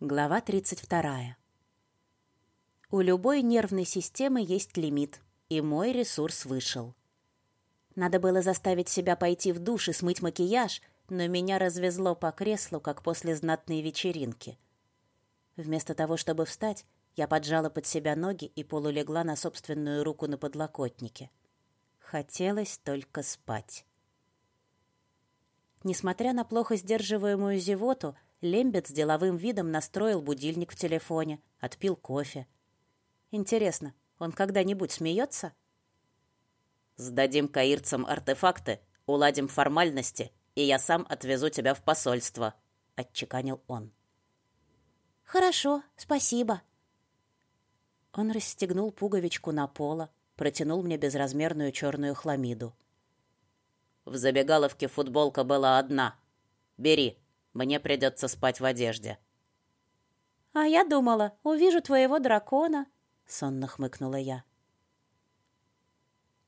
Глава 32. У любой нервной системы есть лимит, и мой ресурс вышел. Надо было заставить себя пойти в душ и смыть макияж, но меня развезло по креслу, как после знатной вечеринки. Вместо того, чтобы встать, я поджала под себя ноги и полулегла на собственную руку на подлокотнике. Хотелось только спать. Несмотря на плохо сдерживаемую зевоту, Лембет с деловым видом настроил будильник в телефоне, отпил кофе. Интересно, он когда-нибудь смеется? «Сдадим каирцам артефакты, уладим формальности, и я сам отвезу тебя в посольство», — отчеканил он. «Хорошо, спасибо». Он расстегнул пуговичку на поло, протянул мне безразмерную черную хламиду. «В забегаловке футболка была одна. Бери, мне придется спать в одежде». «А я думала, увижу твоего дракона», — сонно хмыкнула я.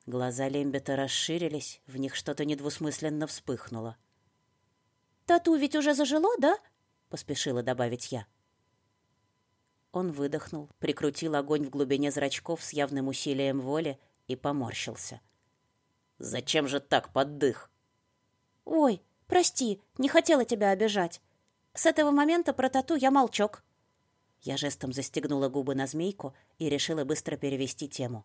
Глаза Лембета расширились, в них что-то недвусмысленно вспыхнуло. «Тату ведь уже зажило, да?» — поспешила добавить я. Он выдохнул, прикрутил огонь в глубине зрачков с явным усилием воли и поморщился. «Зачем же так поддых?» «Ой, Прости, не хотела тебя обижать. С этого момента про тату я молчок. Я жестом застегнула губы на змейку и решила быстро перевести тему.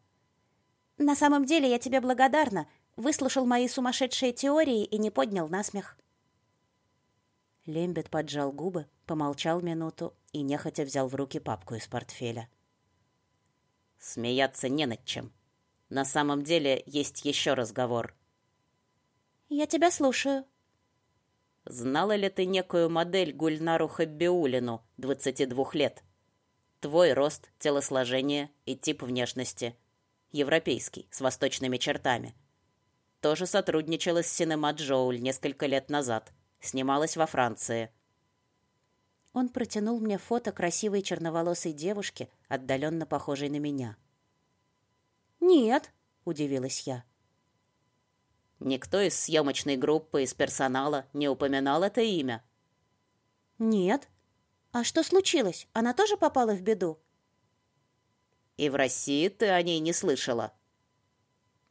На самом деле я тебе благодарна. Выслушал мои сумасшедшие теории и не поднял насмех. Лембет поджал губы, помолчал минуту и нехотя взял в руки папку из портфеля. Смеяться не над чем. На самом деле есть еще разговор. Я тебя слушаю. Знала ли ты некую модель Гульнару Хаббиулину, 22 лет? Твой рост, телосложение и тип внешности. Европейский, с восточными чертами. Тоже сотрудничала с Синема Джоуль несколько лет назад. Снималась во Франции. Он протянул мне фото красивой черноволосой девушки, отдаленно похожей на меня. «Нет», — удивилась я. Никто из съемочной группы, из персонала не упоминал это имя. Нет. А что случилось? Она тоже попала в беду? И в России ты о ней не слышала?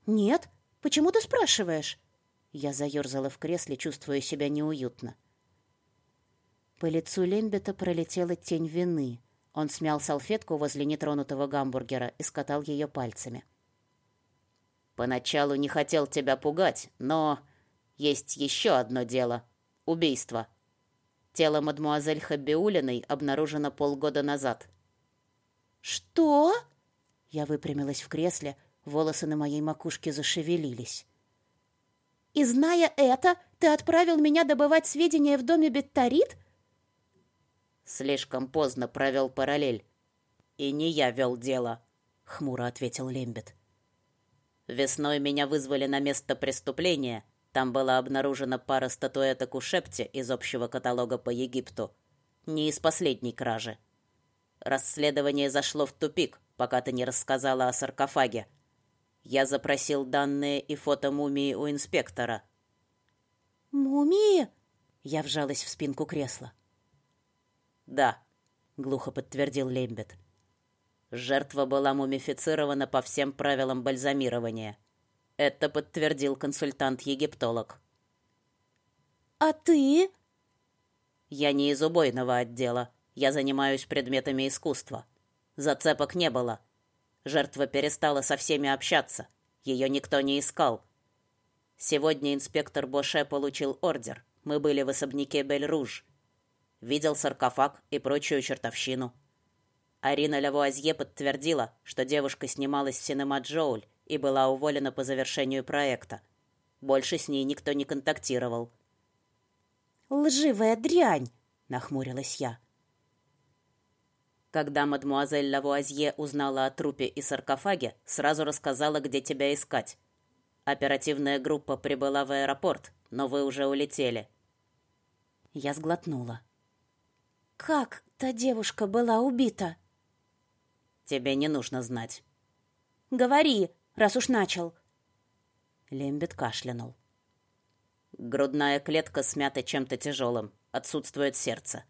Нет. Почему ты спрашиваешь? Я заерзала в кресле, чувствуя себя неуютно. По лицу Лембета пролетела тень вины. Он смял салфетку возле нетронутого гамбургера и скатал ее пальцами. Поначалу не хотел тебя пугать, но есть еще одно дело убийство. Тело мадмуазель Хабиулиной обнаружено полгода назад. Что? Я выпрямилась в кресле, волосы на моей макушке зашевелились. И зная это, ты отправил меня добывать сведения в доме Беттарит? Слишком поздно провел параллель. И не я вел дело, хмуро ответил Лембет. Весной меня вызвали на место преступления. Там была обнаружена пара статуэток у Шепти из общего каталога по Египту. Не из последней кражи. Расследование зашло в тупик, пока ты не рассказала о саркофаге. Я запросил данные и фото мумии у инспектора. «Мумии?» Я вжалась в спинку кресла. «Да», — глухо подтвердил Лембет. Жертва была мумифицирована по всем правилам бальзамирования. Это подтвердил консультант-египтолог. «А ты?» «Я не из убойного отдела. Я занимаюсь предметами искусства. Зацепок не было. Жертва перестала со всеми общаться. Ее никто не искал. Сегодня инспектор Боше получил ордер. Мы были в особняке Бель-Руж. Видел саркофаг и прочую чертовщину. Арина Лавуазье подтвердила, что девушка снималась в Синема Джоуль и была уволена по завершению проекта. Больше с ней никто не контактировал. «Лживая дрянь!» — нахмурилась я. Когда мадмуазель Лавуазье узнала о трупе и саркофаге, сразу рассказала, где тебя искать. Оперативная группа прибыла в аэропорт, но вы уже улетели. Я сглотнула. «Как та девушка была убита?» Тебе не нужно знать. Говори, раз уж начал. Лембет кашлянул. Грудная клетка смята чем-то тяжелым. Отсутствует сердце.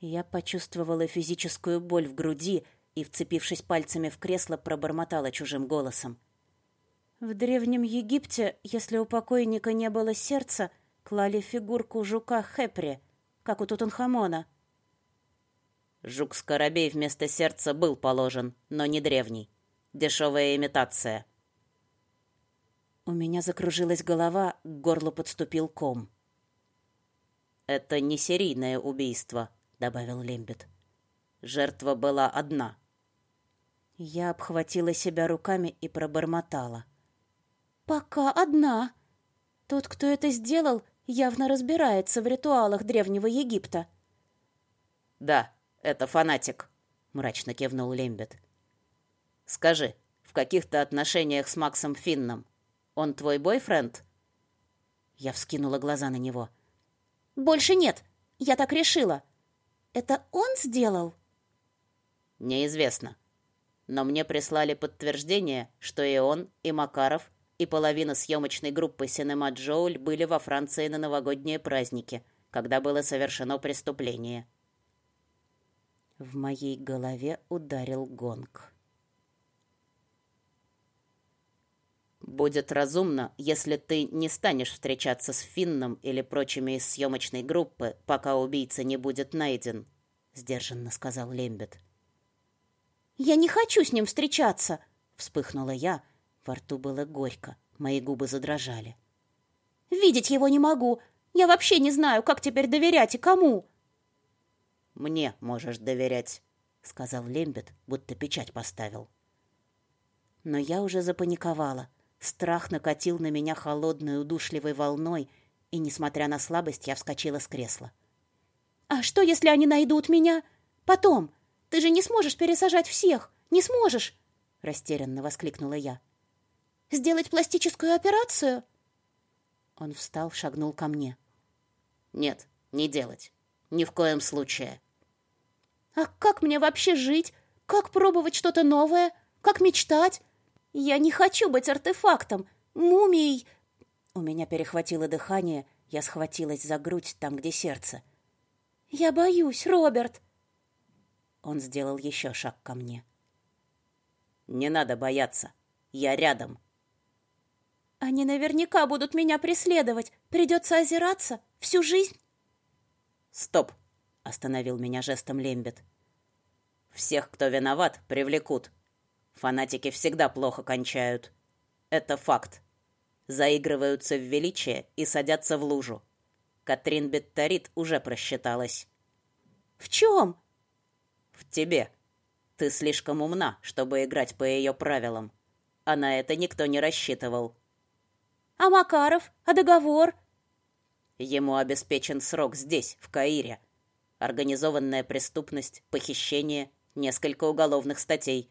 Я почувствовала физическую боль в груди и, вцепившись пальцами в кресло, пробормотала чужим голосом. В Древнем Египте, если у покойника не было сердца, клали фигурку жука Хепри, как у Тутанхамона. Жук-скоробей вместо сердца был положен, но не древний. Дешевая имитация. У меня закружилась голова, к горлу подступил ком. «Это не серийное убийство», — добавил Лембет. «Жертва была одна». Я обхватила себя руками и пробормотала. «Пока одна. Тот, кто это сделал, явно разбирается в ритуалах Древнего Египта». «Да, это фанатик», — мрачно кивнул Лембет. «Скажи, в каких-то отношениях с Максом Финном он твой бойфренд?» Я вскинула глаза на него. «Больше нет. Я так решила. Это он сделал?» «Неизвестно. Но мне прислали подтверждение, что и он, и Макаров и половина съемочной группы «Синема Джоуль» были во Франции на новогодние праздники, когда было совершено преступление. В моей голове ударил гонг. «Будет разумно, если ты не станешь встречаться с Финном или прочими из съемочной группы, пока убийца не будет найден», — сдержанно сказал Лембет. «Я не хочу с ним встречаться!» — вспыхнула я, — во рту было горько, мои губы задрожали. «Видеть его не могу! Я вообще не знаю, как теперь доверять и кому!» «Мне можешь доверять», — сказал Лембет, будто печать поставил. Но я уже запаниковала. Страх накатил на меня холодной удушливой волной, и, несмотря на слабость, я вскочила с кресла. «А что, если они найдут меня? Потом? Ты же не сможешь пересажать всех! Не сможешь!» — растерянно воскликнула я. Сделать пластическую операцию?» Он встал, шагнул ко мне. «Нет, не делать. Ни в коем случае». «А как мне вообще жить? Как пробовать что-то новое? Как мечтать? Я не хочу быть артефактом, мумией...» У меня перехватило дыхание, я схватилась за грудь там, где сердце. «Я боюсь, Роберт!» Он сделал еще шаг ко мне. «Не надо бояться. Я рядом. Они наверняка будут меня преследовать. Придется озираться всю жизнь. Стоп, остановил меня жестом Лембет. Всех, кто виноват, привлекут. Фанатики всегда плохо кончают. Это факт. Заигрываются в величие и садятся в лужу. Катрин Бетторит уже просчиталась. В чем? В тебе. Ты слишком умна, чтобы играть по ее правилам. А на это никто не рассчитывал. А Макаров? А договор? Ему обеспечен срок здесь, в Каире. Организованная преступность, похищение, несколько уголовных статей.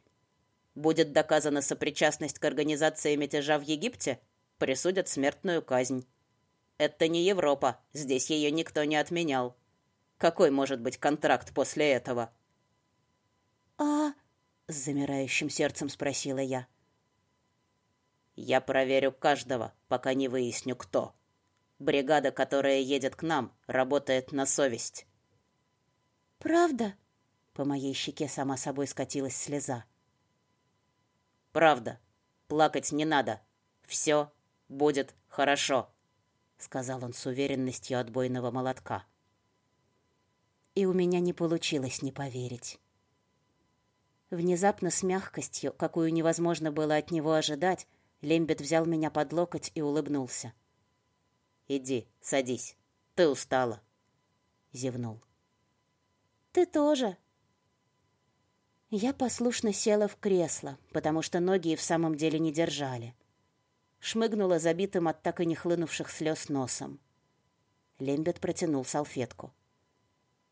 Будет доказана сопричастность к организации мятежа в Египте, присудят смертную казнь. Это не Европа, здесь ее никто не отменял. Какой может быть контракт после этого? А, с замирающим сердцем спросила я. Я проверю каждого, пока не выясню, кто. Бригада, которая едет к нам, работает на совесть. Правда? По моей щеке сама собой скатилась слеза. Правда. Плакать не надо. Все будет хорошо, сказал он с уверенностью отбойного молотка. И у меня не получилось не поверить. Внезапно с мягкостью, какую невозможно было от него ожидать, Лембет взял меня под локоть и улыбнулся. «Иди, садись. Ты устала», — зевнул. «Ты тоже». Я послушно села в кресло, потому что ноги и в самом деле не держали. Шмыгнула забитым от так и не хлынувших слез носом. Лембет протянул салфетку.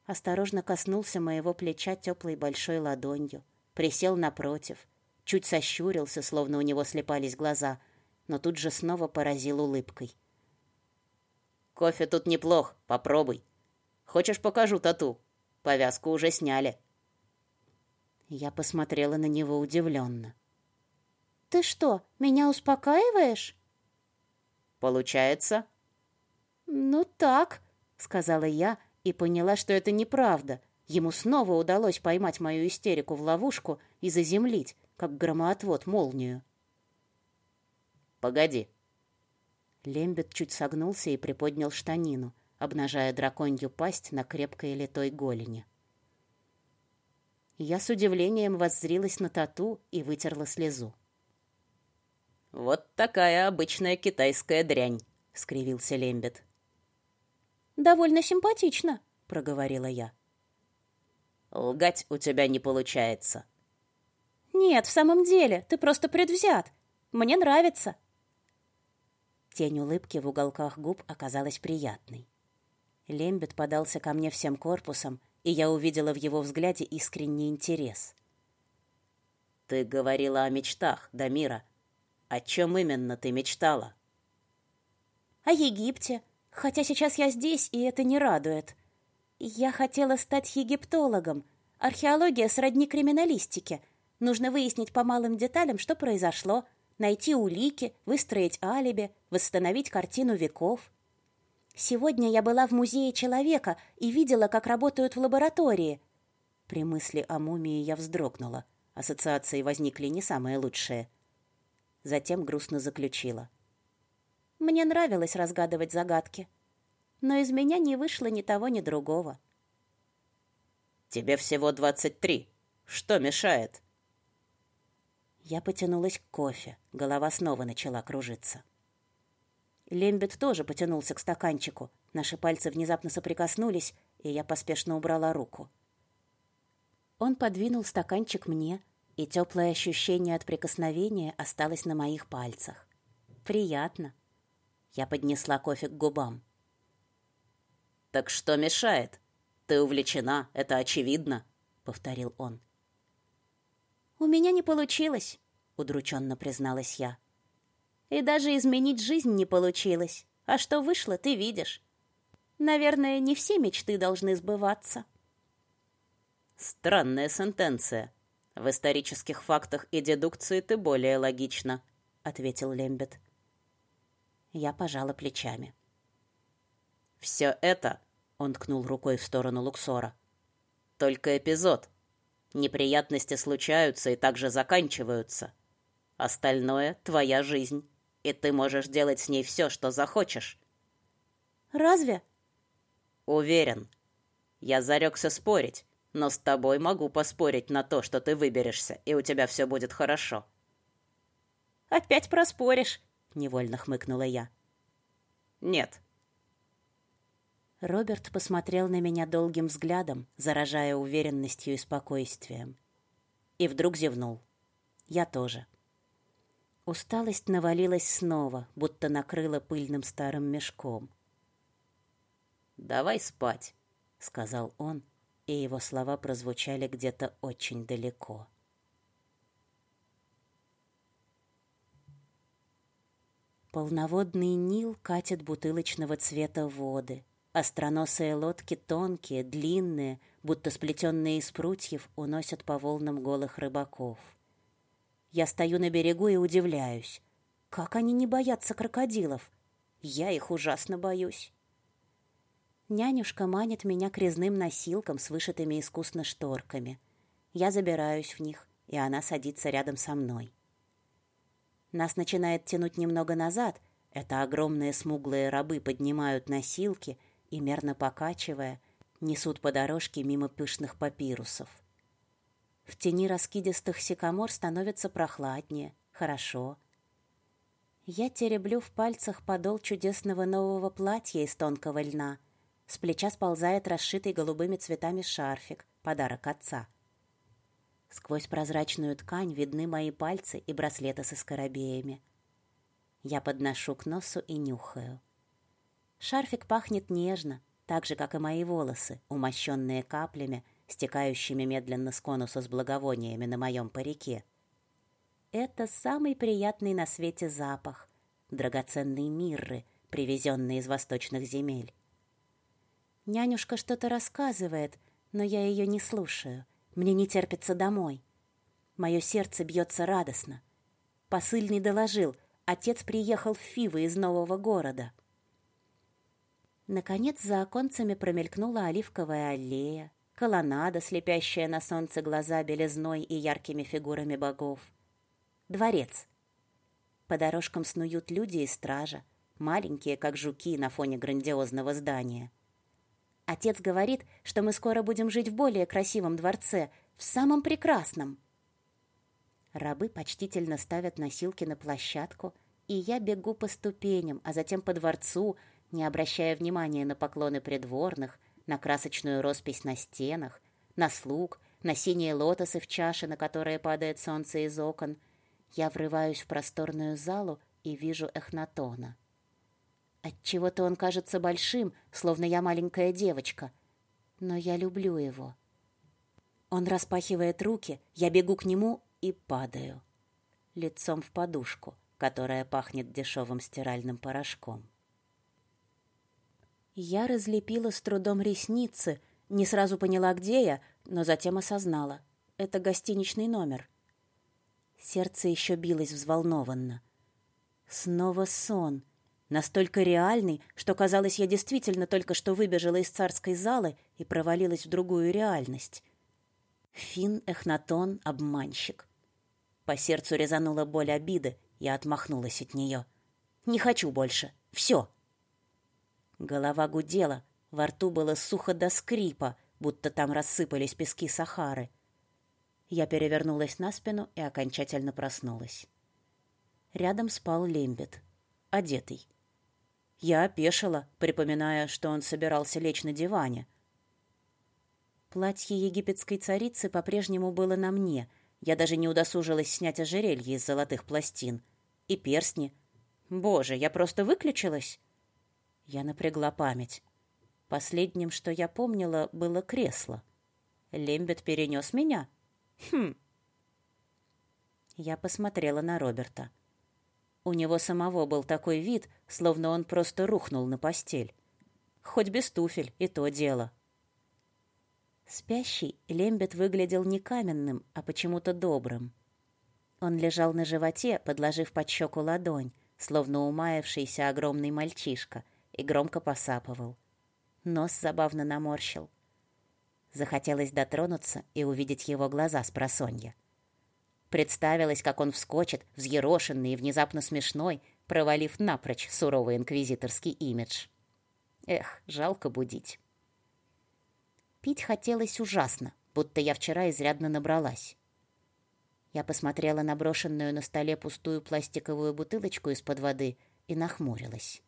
Осторожно коснулся моего плеча теплой большой ладонью, присел напротив, чуть сощурился, словно у него слепались глаза, но тут же снова поразил улыбкой. «Кофе тут неплох, попробуй. Хочешь, покажу тату? Повязку уже сняли». Я посмотрела на него удивленно. «Ты что, меня успокаиваешь?» «Получается?» «Ну так», — сказала я и поняла, что это неправда. Ему снова удалось поймать мою истерику в ловушку и заземлить, как громоотвод молнию. «Погоди». Лембет чуть согнулся и приподнял штанину, обнажая драконью пасть на крепкой литой голени. Я с удивлением воззрилась на тату и вытерла слезу. «Вот такая обычная китайская дрянь», — скривился Лембет. «Довольно симпатично», — проговорила я. «Лгать у тебя не получается». «Нет, в самом деле, ты просто предвзят. Мне нравится». Тень улыбки в уголках губ оказалась приятной. Лембет подался ко мне всем корпусом, и я увидела в его взгляде искренний интерес. «Ты говорила о мечтах, Дамира. О чем именно ты мечтала?» «О Египте. Хотя сейчас я здесь, и это не радует. Я хотела стать египтологом. Археология сродни криминалистике. Нужно выяснить по малым деталям, что произошло, найти улики, выстроить алиби, восстановить картину веков». Сегодня я была в музее человека и видела, как работают в лаборатории. При мысли о мумии я вздрогнула. Ассоциации возникли не самые лучшие. Затем грустно заключила. Мне нравилось разгадывать загадки, но из меня не вышло ни того, ни другого. Тебе всего двадцать три. Что мешает? Я потянулась к кофе. Голова снова начала кружиться. Лембет тоже потянулся к стаканчику. Наши пальцы внезапно соприкоснулись, и я поспешно убрала руку. Он подвинул стаканчик мне, и теплое ощущение от прикосновения осталось на моих пальцах. Приятно. Я поднесла кофе к губам. «Так что мешает? Ты увлечена, это очевидно», — повторил он. «У меня не получилось», — удрученно призналась я. И даже изменить жизнь не получилось. А что вышло, ты видишь. Наверное, не все мечты должны сбываться. Странная сентенция. В исторических фактах и дедукции ты более логична, ответил Лембет. Я пожала плечами. Все это, он ткнул рукой в сторону Луксора. Только эпизод. Неприятности случаются и также заканчиваются. Остальное твоя жизнь и ты можешь делать с ней все, что захочешь. Разве? Уверен. Я зарекся спорить, но с тобой могу поспорить на то, что ты выберешься, и у тебя все будет хорошо. Опять проспоришь, невольно хмыкнула я. Нет. Роберт посмотрел на меня долгим взглядом, заражая уверенностью и спокойствием. И вдруг зевнул. Я тоже. Усталость навалилась снова, будто накрыла пыльным старым мешком. «Давай спать», — сказал он, и его слова прозвучали где-то очень далеко. Полноводный Нил катит бутылочного цвета воды. Остроносые лодки тонкие, длинные, будто сплетенные из прутьев, уносят по волнам голых рыбаков. Я стою на берегу и удивляюсь. Как они не боятся крокодилов? Я их ужасно боюсь. Нянюшка манит меня к резным носилкам с вышитыми искусно шторками. Я забираюсь в них, и она садится рядом со мной. Нас начинает тянуть немного назад. Это огромные смуглые рабы поднимают носилки и, мерно покачивая, несут по дорожке мимо пышных папирусов. В тени раскидистых сикамор становится прохладнее, хорошо. Я тереблю в пальцах подол чудесного нового платья из тонкого льна. С плеча сползает расшитый голубыми цветами шарфик, подарок отца. Сквозь прозрачную ткань видны мои пальцы и браслеты со скоробеями. Я подношу к носу и нюхаю. Шарфик пахнет нежно, так же, как и мои волосы, умощенные каплями, стекающими медленно с конуса с благовониями на моем парике. Это самый приятный на свете запах, драгоценной мирры, привезенной из восточных земель. Нянюшка что-то рассказывает, но я ее не слушаю. Мне не терпится домой. Мое сердце бьется радостно. Посыльный доложил, отец приехал в Фивы из нового города. Наконец за оконцами промелькнула оливковая аллея, колоннада, слепящая на солнце глаза белизной и яркими фигурами богов. Дворец. По дорожкам снуют люди и стража, маленькие, как жуки на фоне грандиозного здания. Отец говорит, что мы скоро будем жить в более красивом дворце, в самом прекрасном. Рабы почтительно ставят носилки на площадку, и я бегу по ступеням, а затем по дворцу, не обращая внимания на поклоны придворных, на красочную роспись на стенах, на слуг, на синие лотосы в чаше, на которые падает солнце из окон. Я врываюсь в просторную залу и вижу Эхнатона. Отчего-то он кажется большим, словно я маленькая девочка. Но я люблю его. Он распахивает руки, я бегу к нему и падаю. Лицом в подушку, которая пахнет дешевым стиральным порошком. Я разлепила с трудом ресницы, не сразу поняла, где я, но затем осознала. Это гостиничный номер. Сердце еще билось взволнованно. Снова сон — Настолько реальный, что казалось, я действительно только что выбежала из царской залы и провалилась в другую реальность. Фин Эхнатон — обманщик. По сердцу резанула боль обиды, я отмахнулась от нее. «Не хочу больше. Все!» Голова гудела, во рту было сухо до скрипа, будто там рассыпались пески Сахары. Я перевернулась на спину и окончательно проснулась. Рядом спал Лембет, одетый. Я опешила, припоминая, что он собирался лечь на диване. Платье египетской царицы по-прежнему было на мне. Я даже не удосужилась снять ожерелье из золотых пластин. И перстни. Боже, я просто выключилась. Я напрягла память. Последним, что я помнила, было кресло. Лембет перенес меня. Хм. Я посмотрела на Роберта. У него самого был такой вид, словно он просто рухнул на постель. Хоть без туфель, и то дело. Спящий Лембет выглядел не каменным, а почему-то добрым. Он лежал на животе, подложив под щеку ладонь, словно умаявшийся огромный мальчишка, и громко посапывал. Нос забавно наморщил. Захотелось дотронуться и увидеть его глаза с просонья. Представилось, как он вскочит, взъерошенный и внезапно смешной, провалив напрочь суровый инквизиторский имидж. Эх, жалко будить. Пить хотелось ужасно, будто я вчера изрядно набралась. Я посмотрела на брошенную на столе пустую пластиковую бутылочку из-под воды и нахмурилась.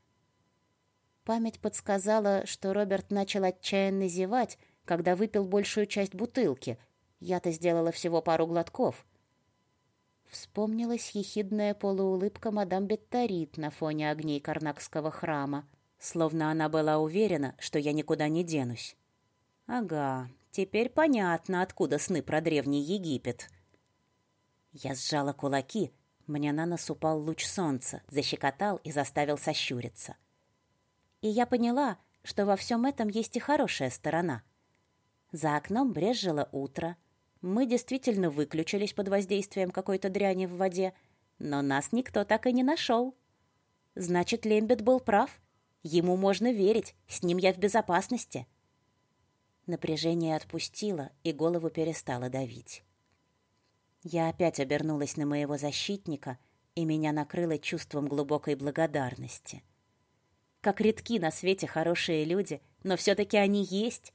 Память подсказала, что Роберт начал отчаянно зевать, когда выпил большую часть бутылки. Я-то сделала всего пару глотков — Вспомнилась ехидная полуулыбка мадам Бетторит на фоне огней Карнакского храма, словно она была уверена, что я никуда не денусь. Ага, теперь понятно, откуда сны про древний Египет. Я сжала кулаки, мне на нос упал луч солнца, защекотал и заставил сощуриться. И я поняла, что во всем этом есть и хорошая сторона. За окном брезжило утро, мы действительно выключились под воздействием какой-то дряни в воде, но нас никто так и не нашел. Значит, Лембет был прав. Ему можно верить, с ним я в безопасности. Напряжение отпустило, и голову перестало давить. Я опять обернулась на моего защитника, и меня накрыло чувством глубокой благодарности. Как редки на свете хорошие люди, но все-таки они есть.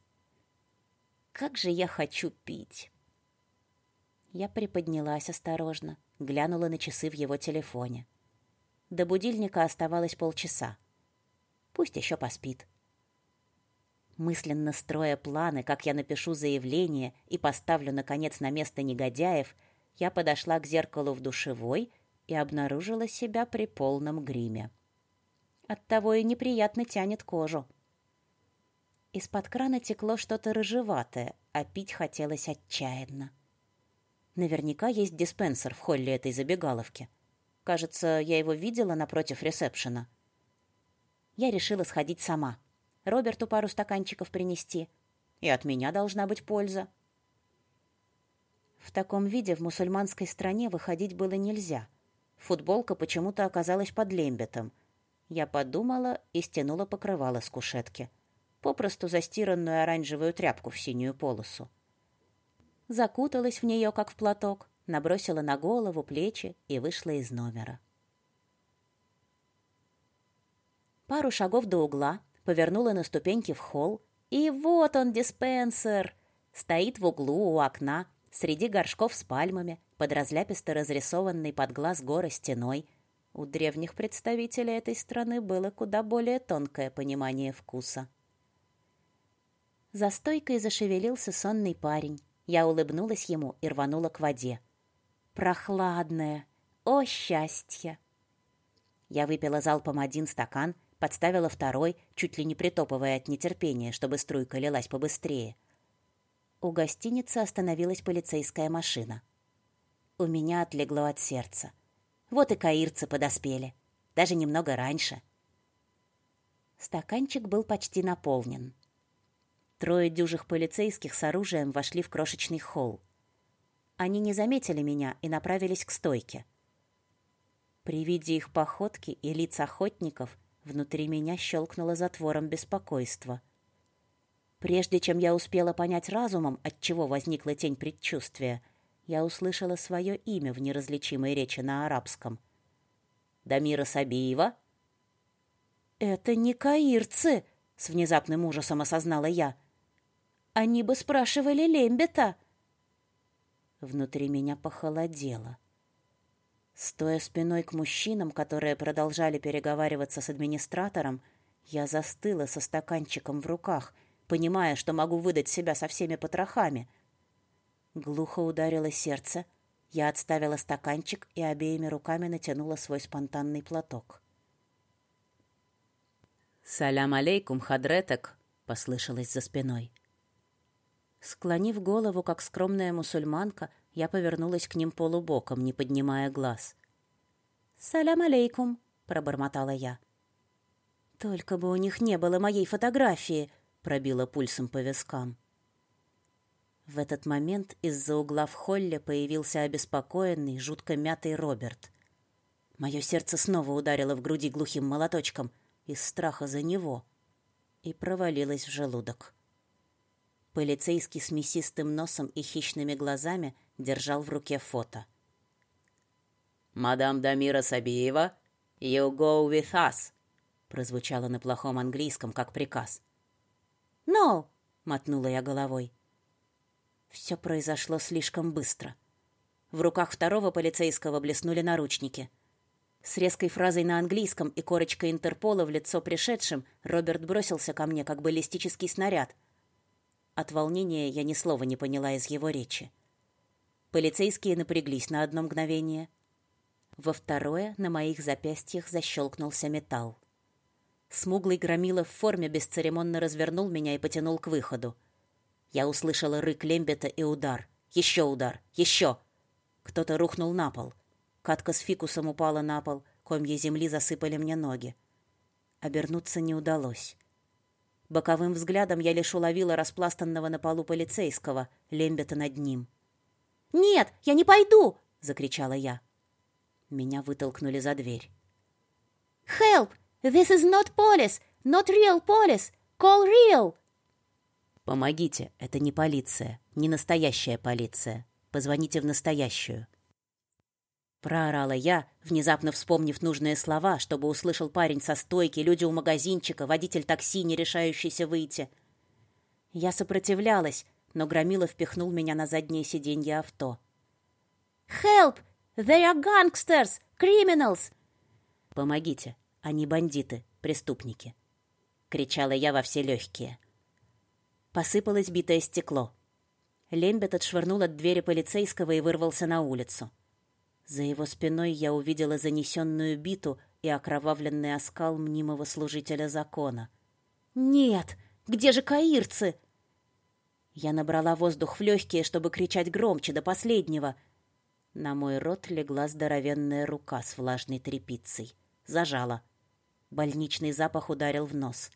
Как же я хочу пить! Я приподнялась осторожно, глянула на часы в его телефоне. До будильника оставалось полчаса. Пусть еще поспит. Мысленно строя планы, как я напишу заявление и поставлю, наконец, на место негодяев, я подошла к зеркалу в душевой и обнаружила себя при полном гриме. Оттого и неприятно тянет кожу. Из-под крана текло что-то рыжеватое, а пить хотелось отчаянно. Наверняка есть диспенсер в холле этой забегаловки. Кажется, я его видела напротив ресепшена. Я решила сходить сама. Роберту пару стаканчиков принести. И от меня должна быть польза. В таком виде в мусульманской стране выходить было нельзя. Футболка почему-то оказалась под лембетом. Я подумала и стянула покрывало с кушетки. попросту застиранную оранжевую тряпку в синюю полосу. Закуталась в нее, как в платок, набросила на голову, плечи и вышла из номера. Пару шагов до угла, повернула на ступеньки в холл, и вот он, диспенсер! Стоит в углу у окна, среди горшков с пальмами, под разляписто разрисованной под глаз горы стеной. У древних представителей этой страны было куда более тонкое понимание вкуса. За стойкой зашевелился сонный парень. Я улыбнулась ему и рванула к воде. Прохладная! О, счастье! Я выпила залпом один стакан, подставила второй, чуть ли не притопывая от нетерпения, чтобы струйка лилась побыстрее. У гостиницы остановилась полицейская машина. У меня отлегло от сердца. Вот и каирцы подоспели. Даже немного раньше. Стаканчик был почти наполнен. Трое дюжих полицейских с оружием вошли в крошечный холл. Они не заметили меня и направились к стойке. При виде их походки и лиц охотников внутри меня щелкнуло затвором беспокойства. Прежде чем я успела понять разумом, от чего возникла тень предчувствия, я услышала свое имя в неразличимой речи на арабском. «Дамира Сабиева?» «Это не каирцы!» — с внезапным ужасом осознала я. «Они бы спрашивали Лембета!» Внутри меня похолодело. Стоя спиной к мужчинам, которые продолжали переговариваться с администратором, я застыла со стаканчиком в руках, понимая, что могу выдать себя со всеми потрохами — Глухо ударило сердце. Я отставила стаканчик и обеими руками натянула свой спонтанный платок. «Салям алейкум, хадретек!» — послышалось за спиной. Склонив голову, как скромная мусульманка, я повернулась к ним полубоком, не поднимая глаз. «Салям алейкум!» — пробормотала я. «Только бы у них не было моей фотографии!» — пробила пульсом по вискам. В этот момент из-за угла в холле появился обеспокоенный, жутко мятый Роберт. Мое сердце снова ударило в груди глухим молоточком из страха за него и провалилось в желудок. Полицейский с мясистым носом и хищными глазами держал в руке фото. «Мадам Дамира Сабиева, you go with us!» прозвучало на плохом английском, как приказ. «No!» — мотнула я головой. Все произошло слишком быстро. В руках второго полицейского блеснули наручники. С резкой фразой на английском и корочкой Интерпола в лицо пришедшим Роберт бросился ко мне, как баллистический снаряд. От волнения я ни слова не поняла из его речи. Полицейские напряглись на одно мгновение. Во второе на моих запястьях защелкнулся металл. Смуглый громила в форме бесцеремонно развернул меня и потянул к выходу. Я услышала рык Лембета и удар. Еще удар. Еще. Кто-то рухнул на пол. Катка с фикусом упала на пол. Комья земли засыпали мне ноги. Обернуться не удалось. Боковым взглядом я лишь уловила распластанного на полу полицейского, Лембета над ним. «Нет, я не пойду!» — закричала я. Меня вытолкнули за дверь. «Help! This is not police! Not real police! Call real!» Помогите, это не полиция, не настоящая полиция. Позвоните в настоящую. Проорала я, внезапно вспомнив нужные слова, чтобы услышал парень со стойки, люди у магазинчика, водитель такси, не решающийся выйти. Я сопротивлялась, но Громила впихнул меня на заднее сиденье авто. «Help! They are gangsters! Criminals!» «Помогите! Они бандиты, преступники!» — кричала я во все легкие. Посыпалось битое стекло. Лембет отшвырнул от двери полицейского и вырвался на улицу. За его спиной я увидела занесенную биту и окровавленный оскал мнимого служителя закона. «Нет! Где же каирцы?» Я набрала воздух в легкие, чтобы кричать громче, до последнего. На мой рот легла здоровенная рука с влажной тряпицей. Зажала. Больничный запах ударил в нос.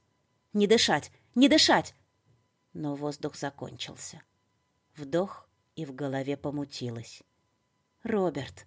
«Не дышать! Не дышать!» Но воздух закончился. Вдох, и в голове помутилось. «Роберт!